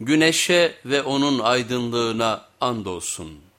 Güneşe ve onun aydınlığına andolsun.